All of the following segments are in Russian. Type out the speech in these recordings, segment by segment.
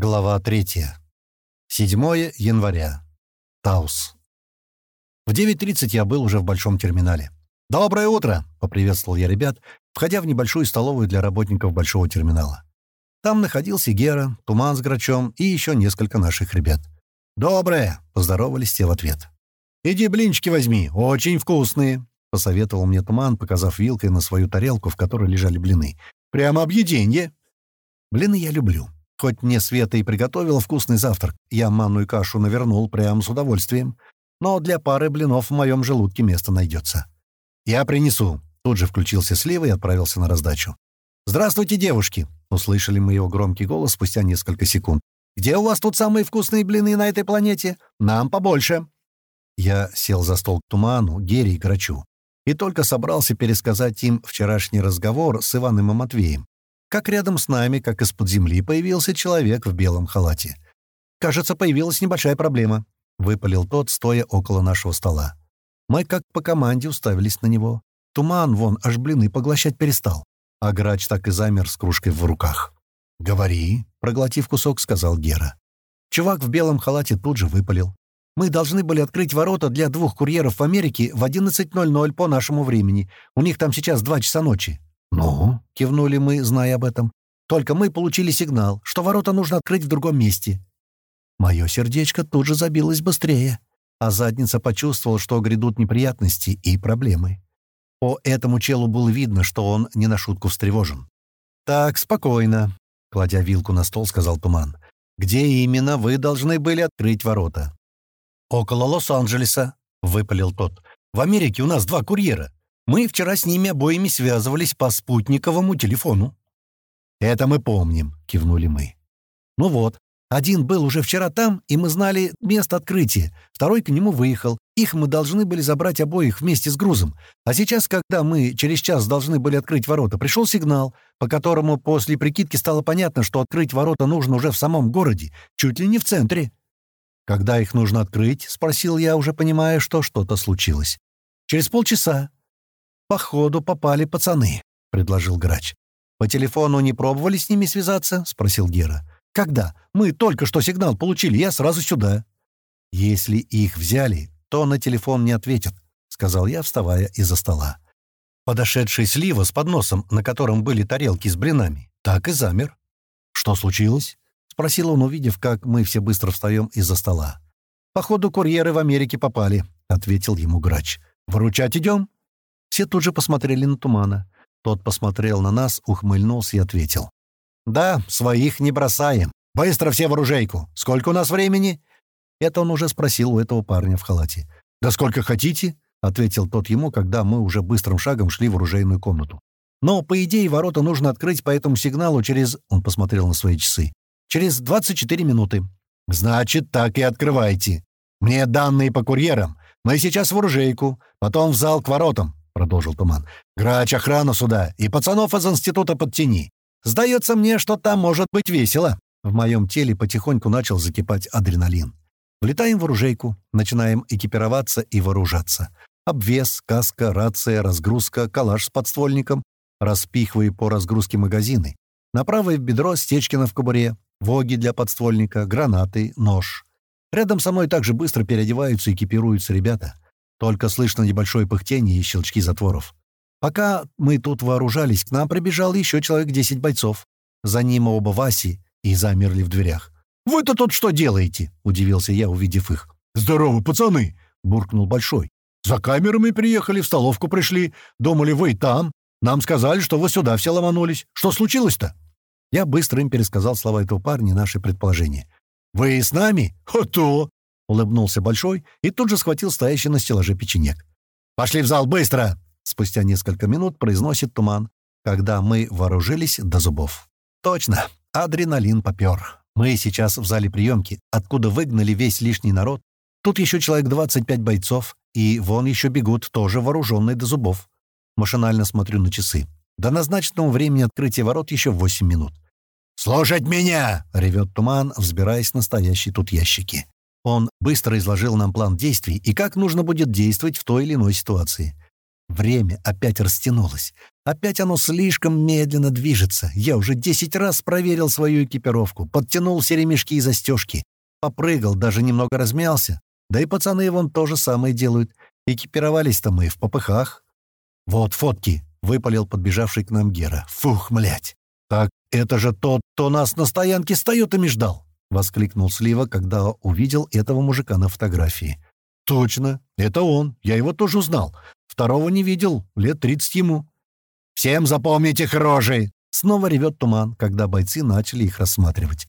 Глава 3. 7 января. Таус. В 9.30 я был уже в большом терминале. «Доброе утро!» — поприветствовал я ребят, входя в небольшую столовую для работников большого терминала. Там находился Гера, Туман с Грачом и еще несколько наших ребят. «Доброе!» — поздоровались те в ответ. «Иди блинчики возьми, очень вкусные!» — посоветовал мне Туман, показав вилкой на свою тарелку, в которой лежали блины. «Прямо объеденье!» Блины я люблю. Хоть мне Света и приготовила вкусный завтрак, я манную кашу навернул прямо с удовольствием. Но для пары блинов в моем желудке место найдется. «Я принесу». Тут же включился слива и отправился на раздачу. «Здравствуйте, девушки!» — услышали мы его громкий голос спустя несколько секунд. «Где у вас тут самые вкусные блины на этой планете? Нам побольше!» Я сел за стол к Туману, Гере и Грачу. И только собрался пересказать им вчерашний разговор с Иваном и Матвеем, как рядом с нами, как из-под земли, появился человек в белом халате. «Кажется, появилась небольшая проблема», — выпалил тот, стоя около нашего стола. Мы, как по команде, уставились на него. Туман, вон, аж блины поглощать перестал. А грач так и замер с кружкой в руках. «Говори», — проглотив кусок, сказал Гера. Чувак в белом халате тут же выпалил. «Мы должны были открыть ворота для двух курьеров в Америке в 11.00 по нашему времени. У них там сейчас два часа ночи. «Ну?» — кивнули мы, зная об этом. «Только мы получили сигнал, что ворота нужно открыть в другом месте». Мое сердечко тут же забилось быстрее, а задница почувствовала, что грядут неприятности и проблемы. По этому челу было видно, что он не на шутку встревожен. «Так, спокойно», — кладя вилку на стол, сказал Туман. «Где именно вы должны были открыть ворота?» «Около Лос-Анджелеса», — выпалил тот. «В Америке у нас два курьера. Мы вчера с ними обоими связывались по спутниковому телефону». «Это мы помним», — кивнули мы. «Ну вот, один был уже вчера там, и мы знали место открытия. Второй к нему выехал. Их мы должны были забрать обоих вместе с грузом. А сейчас, когда мы через час должны были открыть ворота, пришел сигнал, по которому после прикидки стало понятно, что открыть ворота нужно уже в самом городе, чуть ли не в центре. «Когда их нужно открыть?» — спросил я, уже понимая, что что-то случилось. «Через полчаса», «Походу попали пацаны», — предложил Грач. «По телефону не пробовали с ними связаться?» — спросил Гера. «Когда? Мы только что сигнал получили, я сразу сюда». «Если их взяли, то на телефон не ответят», — сказал я, вставая из-за стола. Подошедший слива с подносом, на котором были тарелки с блинами, так и замер. «Что случилось?» — спросил он, увидев, как мы все быстро встаем из-за стола. «Походу, курьеры в Америке попали», — ответил ему грач. «Выручать идем?» Все тут же посмотрели на Тумана. Тот посмотрел на нас, ухмыльнулся и ответил. «Да, своих не бросаем. Быстро все в оружейку. Сколько у нас времени?» Это он уже спросил у этого парня в халате. «Да сколько хотите?» — ответил тот ему, когда мы уже быстрым шагом шли в оружейную комнату. «Но, по идее, ворота нужно открыть по этому сигналу через...» — он посмотрел на свои часы. «Через 24 минуты». «Значит, так и открывайте. Мне данные по курьерам. Мы сейчас в оружейку, потом в зал к воротам продолжил Туман. «Грач, охрану сюда и пацанов из института подтяни. Сдается мне, что там может быть весело». В моем теле потихоньку начал закипать адреналин. Влетаем в оружейку, начинаем экипироваться и вооружаться. Обвес, каска, рация, разгрузка, калаш с подствольником. Распихиваю по разгрузке магазины. На правое бедро Стечкина в кобуре, воги для подствольника, гранаты, нож. Рядом со мной также быстро переодеваются и экипируются ребята. Только слышно небольшое пыхтение и щелчки затворов. Пока мы тут вооружались, к нам прибежал еще человек десять бойцов. За ним оба Васи и замерли в дверях. «Вы-то тут что делаете?» — удивился я, увидев их. «Здорово, пацаны!» — буркнул Большой. «За камерами приехали, в столовку пришли. Думали, вы там. Нам сказали, что вы сюда все ломанулись. Что случилось-то?» Я быстро им пересказал слова этого парня и наши предположения. «Вы с нами? А то! — улыбнулся Большой и тут же схватил стоящий на стеллаже печенек. «Пошли в зал, быстро!» — спустя несколько минут произносит Туман, когда мы вооружились до зубов. «Точно, адреналин попер. Мы сейчас в зале приемки, откуда выгнали весь лишний народ. Тут еще человек 25 бойцов, и вон еще бегут, тоже вооруженные до зубов. Машинально смотрю на часы. До назначенного времени открытия ворот еще 8 минут. «Слушать меня!» — ревет туман, взбираясь на стоящие тут ящики. Он быстро изложил нам план действий и как нужно будет действовать в той или иной ситуации. Время опять растянулось, Опять оно слишком медленно движется. Я уже десять раз проверил свою экипировку, подтянул все ремешки и застежки, попрыгал, даже немного размялся. Да и пацаны вон то же самое делают. Экипировались-то мы в попыхах. «Вот фотки», — выпалил подбежавший к нам Гера. «Фух, млять! Так это же тот, кто нас на стоянке с Тойотами ждал!» — воскликнул Слива, когда увидел этого мужика на фотографии. «Точно, это он. Я его тоже узнал. Второго не видел, лет тридцать ему». «Всем запомните их рожи!» Снова ревет туман, когда бойцы начали их рассматривать.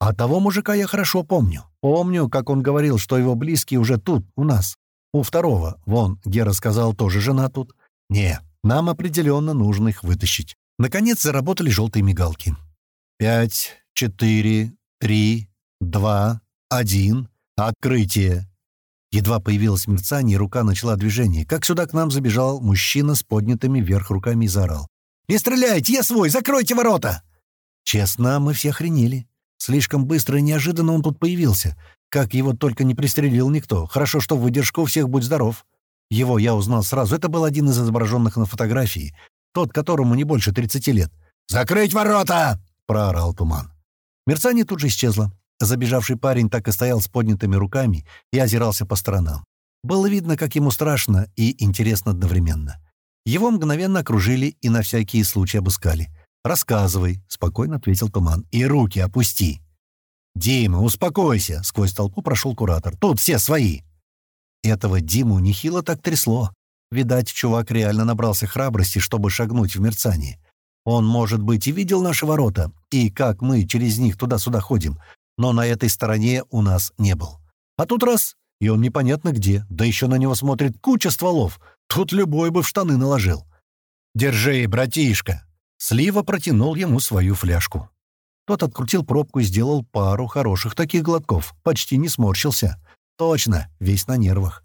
А того мужика я хорошо помню. Помню, как он говорил, что его близкие уже тут, у нас. У второго, вон, Гера сказал, тоже жена тут. Не, нам определенно нужно их вытащить. Наконец заработали желтые мигалки. Пять, четыре, три, два, один. Открытие. Едва появилось мерцание, рука начала движение. Как сюда к нам забежал мужчина с поднятыми вверх руками и заорал. «Не стреляйте, я свой! Закройте ворота!» Честно, мы все охренели. Слишком быстро и неожиданно он тут появился. Как его только не пристрелил никто. Хорошо, что выдержка у всех будь здоров. Его я узнал сразу. Это был один из изображенных на фотографии. Тот, которому не больше 30 лет. «Закрыть ворота!» — проорал туман. Мерцание тут же исчезло. Забежавший парень так и стоял с поднятыми руками и озирался по сторонам. Было видно, как ему страшно и интересно одновременно. Его мгновенно окружили и на всякие случаи обыскали. «Рассказывай», — спокойно ответил Туман. «И руки опусти». «Дима, успокойся», — сквозь толпу прошел куратор. «Тут все свои». Этого Диму нехило так трясло. Видать, чувак реально набрался храбрости, чтобы шагнуть в мерцание. Он, может быть, и видел наши ворота, и как мы через них туда-сюда ходим, но на этой стороне у нас не был. А тут раз, и он непонятно где, да еще на него смотрит куча стволов. Тут любой бы в штаны наложил. «Держи, братишка!» Слива протянул ему свою фляжку. Тот открутил пробку и сделал пару хороших таких глотков. Почти не сморщился. Точно, весь на нервах.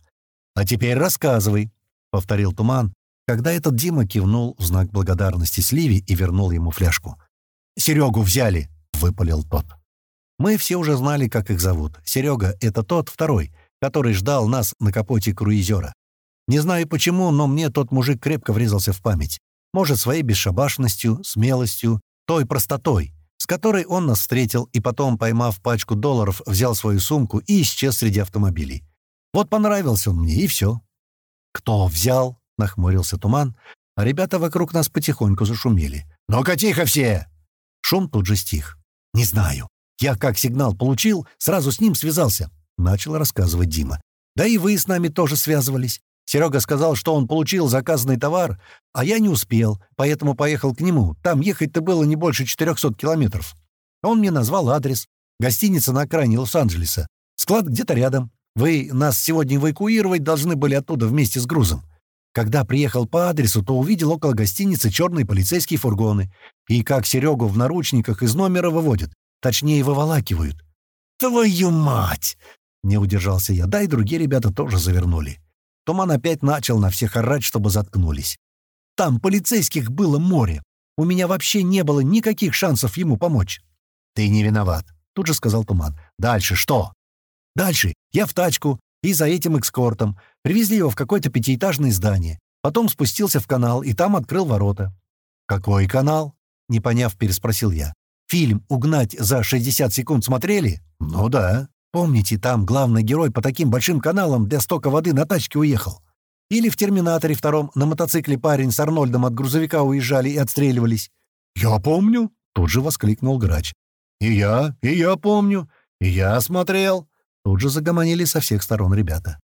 «А теперь рассказывай», — повторил Туман, когда этот Дима кивнул в знак благодарности Сливе и вернул ему фляжку. «Серегу взяли», — выпалил тот. Мы все уже знали, как их зовут. Серега — это тот второй, который ждал нас на капоте круизера. Не знаю почему, но мне тот мужик крепко врезался в память. Может, своей бесшабашностью, смелостью, той простотой, с которой он нас встретил и потом, поймав пачку долларов, взял свою сумку и исчез среди автомобилей. Вот понравился он мне, и все. «Кто взял?» — нахмурился туман, а ребята вокруг нас потихоньку зашумели. «Ну-ка, тихо все!» Шум тут же стих. «Не знаю. Я как сигнал получил, сразу с ним связался», — начал рассказывать Дима. «Да и вы с нами тоже связывались. Серега сказал, что он получил заказанный товар, а я не успел, поэтому поехал к нему. Там ехать-то было не больше 400 километров. Он мне назвал адрес. Гостиница на окраине Лос-Анджелеса. Склад где-то рядом. Вы нас сегодня эвакуировать должны были оттуда вместе с грузом. Когда приехал по адресу, то увидел около гостиницы черные полицейские фургоны. И как Серегу в наручниках из номера выводят. Точнее, выволакивают. «Твою мать!» — не удержался я. Да и другие ребята тоже завернули. Туман опять начал на всех орать, чтобы заткнулись. Там полицейских было море. У меня вообще не было никаких шансов ему помочь. «Ты не виноват», — тут же сказал Туман. «Дальше что?» «Дальше я в тачку и за этим экскортом. Привезли его в какое-то пятиэтажное здание. Потом спустился в канал и там открыл ворота». «Какой канал?» — не поняв, переспросил я. Фильм «Угнать за 60 секунд» смотрели? Ну да. Помните, там главный герой по таким большим каналам для стока воды на тачке уехал? Или в «Терминаторе» втором на мотоцикле парень с Арнольдом от грузовика уезжали и отстреливались? «Я помню!» — тут же воскликнул грач. «И я, и я помню, и я смотрел!» Тут же загомонили со всех сторон ребята.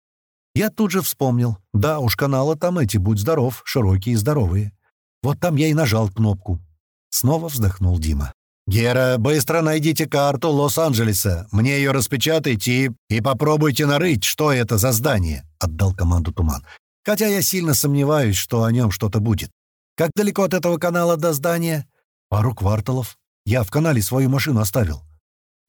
Я тут же вспомнил. Да уж, каналы там эти, будь здоров, широкие и здоровые. Вот там я и нажал кнопку. Снова вздохнул Дима. «Гера, быстро найдите карту Лос-Анджелеса. Мне ее распечатайте и попробуйте нарыть, что это за здание», — отдал команду Туман. «Хотя я сильно сомневаюсь, что о нем что-то будет. Как далеко от этого канала до здания?» «Пару кварталов. Я в канале свою машину оставил».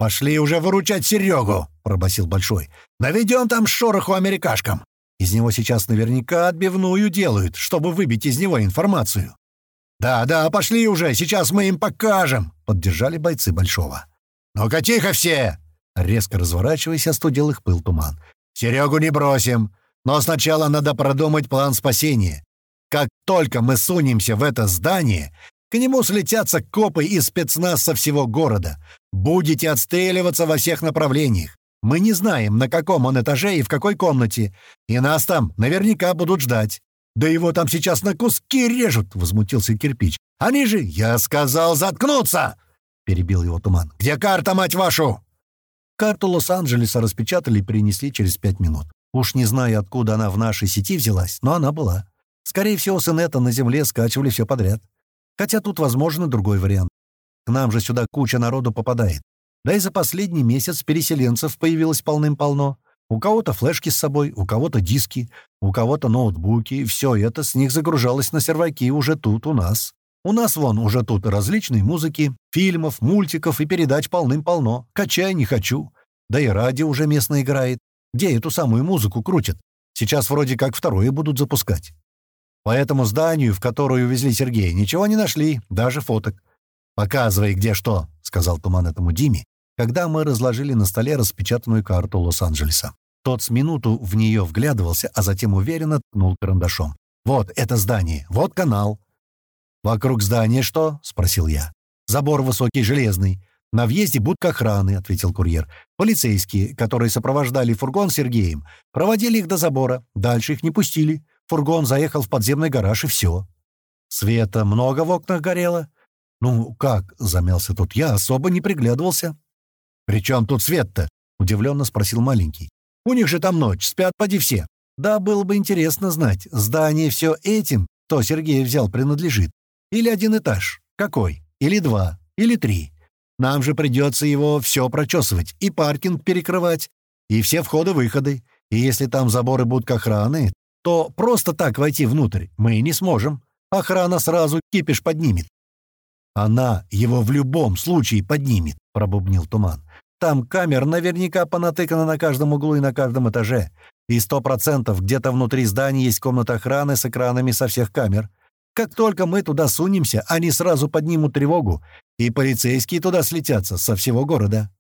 «Пошли уже выручать Серегу», — пробасил Большой. «Наведем там шороху америкашкам. Из него сейчас наверняка отбивную делают, чтобы выбить из него информацию». «Да, да, пошли уже, сейчас мы им покажем!» — поддержали бойцы Большого. «Ну-ка, тихо все!» Резко разворачиваясь, остудил их пыл туман. «Серегу не бросим, но сначала надо продумать план спасения. Как только мы сунемся в это здание, к нему слетятся копы и спецназ со всего города. Будете отстреливаться во всех направлениях. Мы не знаем, на каком он этаже и в какой комнате. И нас там наверняка будут ждать. Да его там сейчас на куски режут!» — возмутился кирпич. «Они же...» «Я сказал заткнуться!» — перебил его туман. «Где карта, мать вашу?» Карту Лос-Анджелеса распечатали и перенесли через пять минут. Уж не знаю, откуда она в нашей сети взялась, но она была. Скорее всего, с инета на земле скачивали все подряд. Хотя тут возможен другой вариант. К нам же сюда куча народу попадает. Да и за последний месяц переселенцев появилось полным-полно. У кого-то флешки с собой, у кого-то диски, у кого-то ноутбуки. Все это с них загружалось на серваки уже тут у нас. У нас вон уже тут различные музыки, фильмов, мультиков и передач полным-полно. Качай не хочу. Да и радио уже местно играет. Где эту самую музыку крутят? Сейчас вроде как второе будут запускать. По этому зданию, в которое увезли Сергея, ничего не нашли, даже фоток. «Показывай, где что», — сказал Туман этому Диме, когда мы разложили на столе распечатанную карту Лос-Анджелеса. Тот с минуту в нее вглядывался, а затем уверенно ткнул карандашом. «Вот это здание, вот канал». «Вокруг здания что?» — спросил я. «Забор высокий, железный. На въезде будка охраны», — ответил курьер. «Полицейские, которые сопровождали фургон с Сергеем, проводили их до забора. Дальше их не пустили. Фургон заехал в подземный гараж, и все. Света много в окнах горело? Ну, как, замялся тут я, особо не приглядывался. «При чем тут свет-то?» — удивленно спросил маленький. «У них же там ночь, спят поди все». «Да, было бы интересно знать, здание все этим, то Сергей взял, принадлежит. Или один этаж. Какой? Или два? Или три? Нам же придется его все прочесывать, и паркинг перекрывать, и все входы-выходы. И если там заборы будут охраны, то просто так войти внутрь мы не сможем. Охрана сразу кипиш поднимет. «Она его в любом случае поднимет», — пробубнил Туман. «Там камер наверняка понатыкано на каждом углу и на каждом этаже. И сто процентов где-то внутри здания есть комната охраны с экранами со всех камер. Как только мы туда сунемся, они сразу поднимут тревогу, и полицейские туда слетятся со всего города».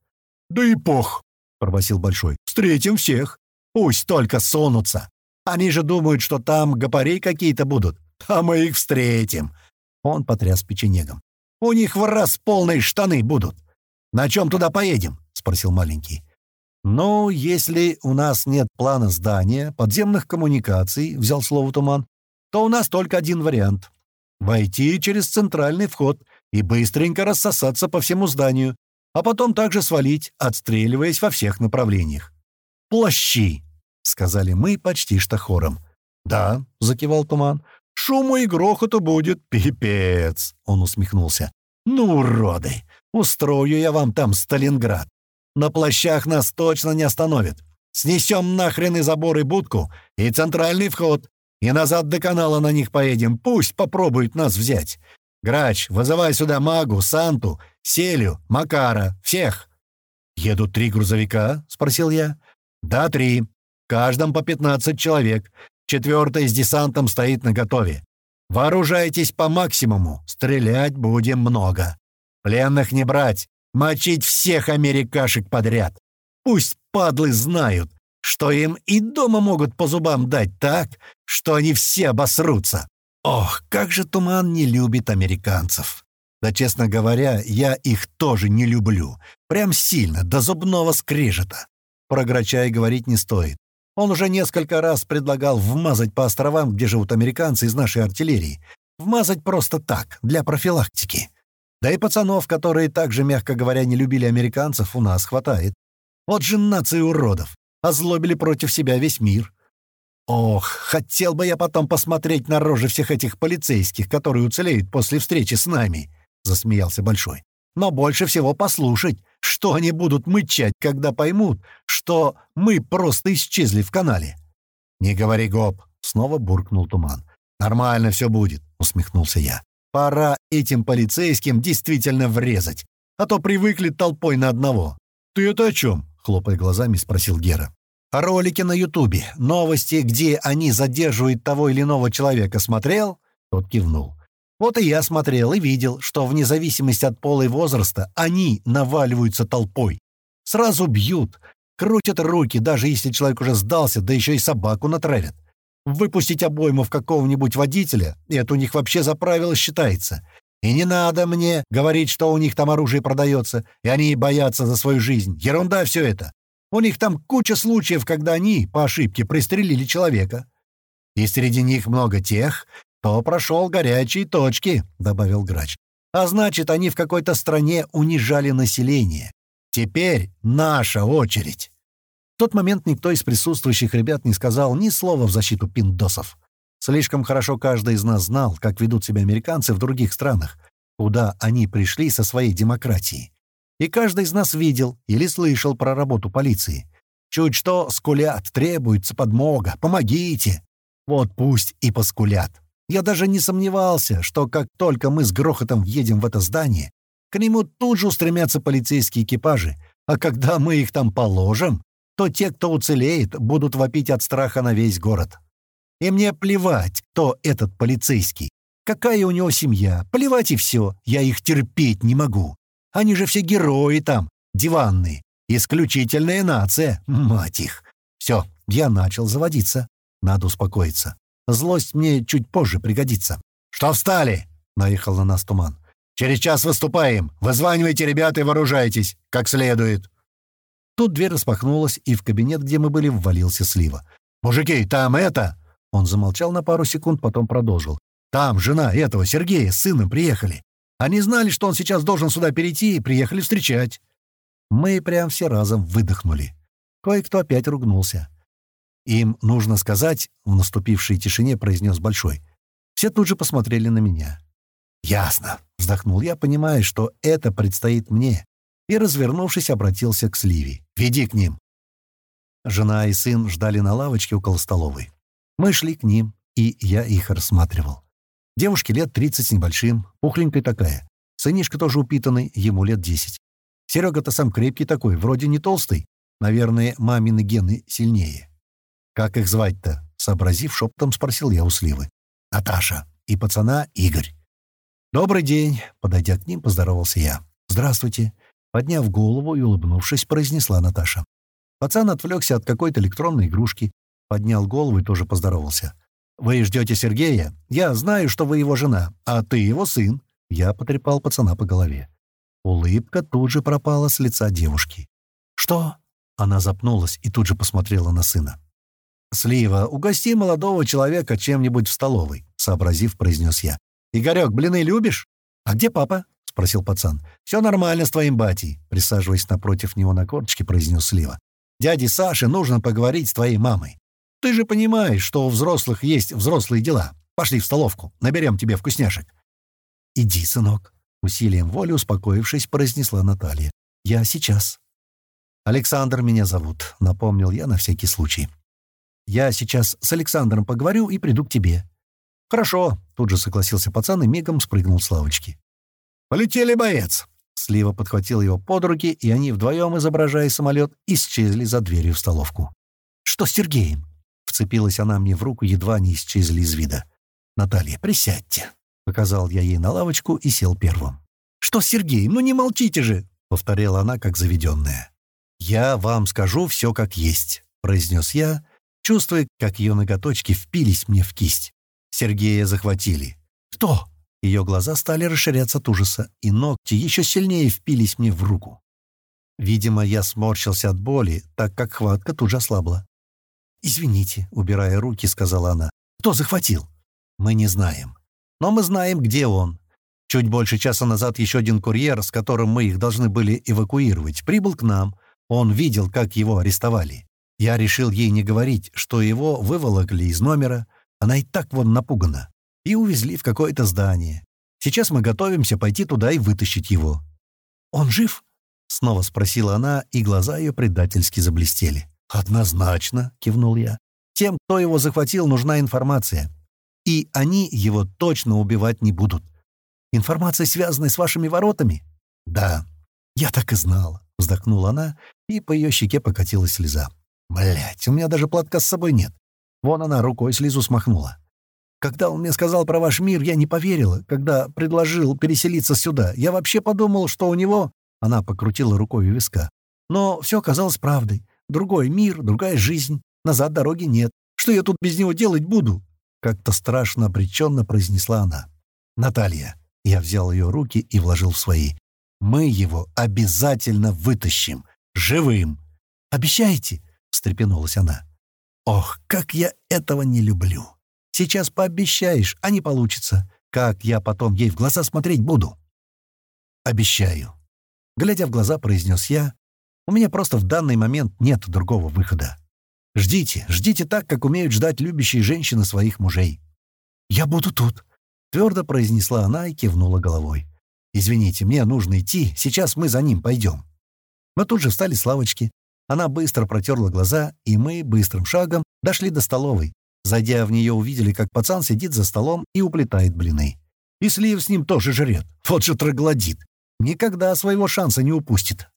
«Да и пох», — пробасил Большой. «Встретим всех. Пусть только сунутся. Они же думают, что там гопари какие-то будут. А мы их встретим!» Он потряс печенегом. «У них в раз полные штаны будут. На чем туда поедем?» — спросил маленький. «Ну, если у нас нет плана здания, подземных коммуникаций», — взял слово Туман, «то у нас только один вариант. Войти через центральный вход и быстренько рассосаться по всему зданию, а потом также свалить, отстреливаясь во всех направлениях. Плащи!» — сказали мы почти что хором. «Да», — закивал Туман, — «шуму и грохоту будет пипец», — он усмехнулся. «Ну, уроды, устрою я вам там Сталинград. На плащах нас точно не остановят. Снесем нахрен и забор, и будку, и центральный вход, и назад до канала на них поедем. Пусть попробуют нас взять. Грач, вызывай сюда Магу, Санту, Селю, Макара, всех». «Едут три грузовика?» — спросил я. «Да, три каждом по 15 человек. Четвертый с десантом стоит наготове. Вооружайтесь по максимуму, стрелять будем много. Пленных не брать, мочить всех америкашек подряд. Пусть падлы знают, что им и дома могут по зубам дать так, что они все обосрутся. Ох, как же Туман не любит американцев. Да, честно говоря, я их тоже не люблю. Прям сильно, до зубного скрежета. Про Грача и говорить не стоит. Он уже несколько раз предлагал вмазать по островам, где живут американцы из нашей артиллерии. Вмазать просто так, для профилактики. Да и пацанов, которые также, мягко говоря, не любили американцев, у нас хватает. Вот же нации уродов. Озлобили против себя весь мир. Ох, хотел бы я потом посмотреть на рожи всех этих полицейских, которые уцелеют после встречи с нами, — засмеялся Большой. Но больше всего послушать, что они будут мычать, когда поймут, что мы просто исчезли в канале? «Не говори, гоп!» — снова буркнул туман. «Нормально все будет», — усмехнулся я. «Пора этим полицейским действительно врезать, а то привыкли толпой на одного». «Ты это о чем?» — хлопая глазами, спросил Гера. «Ролики на Ютубе, новости, где они задерживают того или иного человека, смотрел?» Тот кивнул. Вот и я смотрел и видел, что вне зависимости от пола и возраста они наваливаются толпой. Сразу бьют, крутят руки, даже если человек уже сдался, да еще и собаку натравят. выпустить обойму в какого-нибудь водителя, это у них вообще за правило считается. И не надо мне говорить, что у них там оружие продается, и они боятся за свою жизнь. Ерунда все это. У них там куча случаев, когда они, по ошибке, пристрелили человека. И среди них много тех, кто прошел горячие точки», — добавил Грач. «А значит, они в какой-то стране унижали население. Теперь наша очередь». В тот момент никто из присутствующих ребят не сказал ни слова в защиту пиндосов. Слишком хорошо каждый из нас знал, как ведут себя американцы в других странах, куда они пришли со своей демократией. И каждый из нас видел или слышал про работу полиции. Чуть что, скулят, требуется подмога, помогите. Вот пусть и поскулят. Я даже не сомневался, что как только мы с грохотом въедем в это здание, к нему тут же устремятся полицейские экипажи, а когда мы их там положим, то те, кто уцелеет, будут вопить от страха на весь город. И мне плевать, кто этот полицейский. Какая у него семья. Плевать и все. Я их терпеть не могу. Они же все герои там, диванные. Исключительная нация, мать их. Все, я начал заводиться. Надо успокоиться. Злость мне чуть позже пригодится. «Что встали?» — наехал на нас туман. «Через час выступаем. Вызванивайте ребята и вооружайтесь. Как следует». Тут дверь распахнулась, и в кабинет, где мы были, ввалился Слива. «Мужики, там это...» Он замолчал на пару секунд, потом продолжил. «Там жена этого Сергея с сыном приехали. Они знали, что он сейчас должен сюда перейти, и приехали встречать». Мы прям все разом выдохнули. Кое-кто опять ругнулся. «Им нужно сказать», — в наступившей тишине произнес Большой. Все тут же посмотрели на меня. «Ясно», — вздохнул я, понимая, что это предстоит мне, и, развернувшись, обратился к Сливи. «Веди к ним». Жена и сын ждали на лавочке около столовой. Мы шли к ним, и я их рассматривал. Девушке лет тридцать с небольшим, пухленькая такая. Сынишка тоже упитанный, ему лет десять. Серега-то сам крепкий такой, вроде не толстый. Наверное, мамины гены сильнее. «Как их звать-то?» — сообразив шептом, спросил я у Сливы. «Наташа. И пацана Игорь». «Добрый день!» — подойдя к ним, поздоровался я. «Здравствуйте!» Подняв голову и улыбнувшись, произнесла Наташа. Пацан отвлекся от какой-то электронной игрушки, Поднял голову и тоже поздоровался. «Вы ждете Сергея? Я знаю, что вы его жена, а ты его сын». Я потрепал пацана по голове. Улыбка тут же пропала с лица девушки. «Что?» Она запнулась и тут же посмотрела на сына. «Слива, угости молодого человека чем-нибудь в столовой», — сообразив, произнес я. «Игорек, блины любишь?» «А где папа?» — спросил пацан. «Все нормально с твоим батей», — присаживаясь напротив него на корточке, произнес Слива. «Дяде Саше нужно поговорить с твоей мамой. Ты же понимаешь, что у взрослых есть взрослые дела. Пошли в столовку, наберем тебе вкусняшек». «Иди, сынок», — усилием воли успокоившись, произнесла Наталья. «Я сейчас». «Александр меня зовут», — напомнил я на всякий случай. «Я сейчас с Александром поговорю и приду к тебе». «Хорошо», — тут же согласился пацан и мигом спрыгнул с лавочки. «Полетели, боец!» Слива подхватил его под руки, и они вдвоем, изображая самолет, исчезли за дверью в столовку. «Что с Сергеем?» Вцепилась она мне в руку, едва не исчезли из вида. «Наталья, присядьте», — показал я ей на лавочку и сел первым. «Что, Сергей, ну не молчите же!» — повторяла она, как заведенная. «Я вам скажу все как есть», — произнес я, чувствуя, как ее ноготочки впились мне в кисть. Сергея захватили. «Что?» Ее глаза стали расширяться от ужаса, и ногти еще сильнее впились мне в руку. Видимо, я сморщился от боли, так как хватка тут же ослабла. «Извините», — убирая руки, сказала она. «Кто захватил?» «Мы не знаем. Но мы знаем, где он. Чуть больше часа назад еще один курьер, с которым мы их должны были эвакуировать, прибыл к нам. Он видел, как его арестовали. Я решил ей не говорить, что его выволокли из номера. Она и так вон напугана. И увезли в какое-то здание. Сейчас мы готовимся пойти туда и вытащить его». «Он жив?» — снова спросила она, и глаза ее предательски заблестели. «Однозначно», — кивнул я. «Тем, кто его захватил, нужна информация. И они его точно убивать не будут. Информация, связанная с вашими воротами?» «Да, я так и знала», — вздохнула она, и по ее щеке покатилась слеза. Блять, у меня даже платка с собой нет. Вон она рукой слезу смахнула. Когда он мне сказал про ваш мир, я не поверила. Когда предложил переселиться сюда, я вообще подумал, что у него...» Она покрутила рукой у виска. Но все оказалось правдой. Другой мир, другая жизнь. Назад дороги нет. Что я тут без него делать буду?» Как-то страшно обреченно произнесла она. «Наталья». Я взял ее руки и вложил в свои. «Мы его обязательно вытащим. Живым!» «Обещаете?» — встрепенулась она. «Ох, как я этого не люблю! Сейчас пообещаешь, а не получится. Как я потом ей в глаза смотреть буду?» «Обещаю». Глядя в глаза, произнес я. «У меня просто в данный момент нет другого выхода. Ждите, ждите так, как умеют ждать любящие женщины своих мужей». «Я буду тут», — твердо произнесла она и кивнула головой. «Извините, мне нужно идти, сейчас мы за ним пойдем». Мы тут же встали с лавочки. Она быстро протерла глаза, и мы быстрым шагом дошли до столовой. Зайдя в нее, увидели, как пацан сидит за столом и уплетает блины. И слив с ним тоже жрет. Вот же троглодит. Никогда своего шанса не упустит.